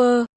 Super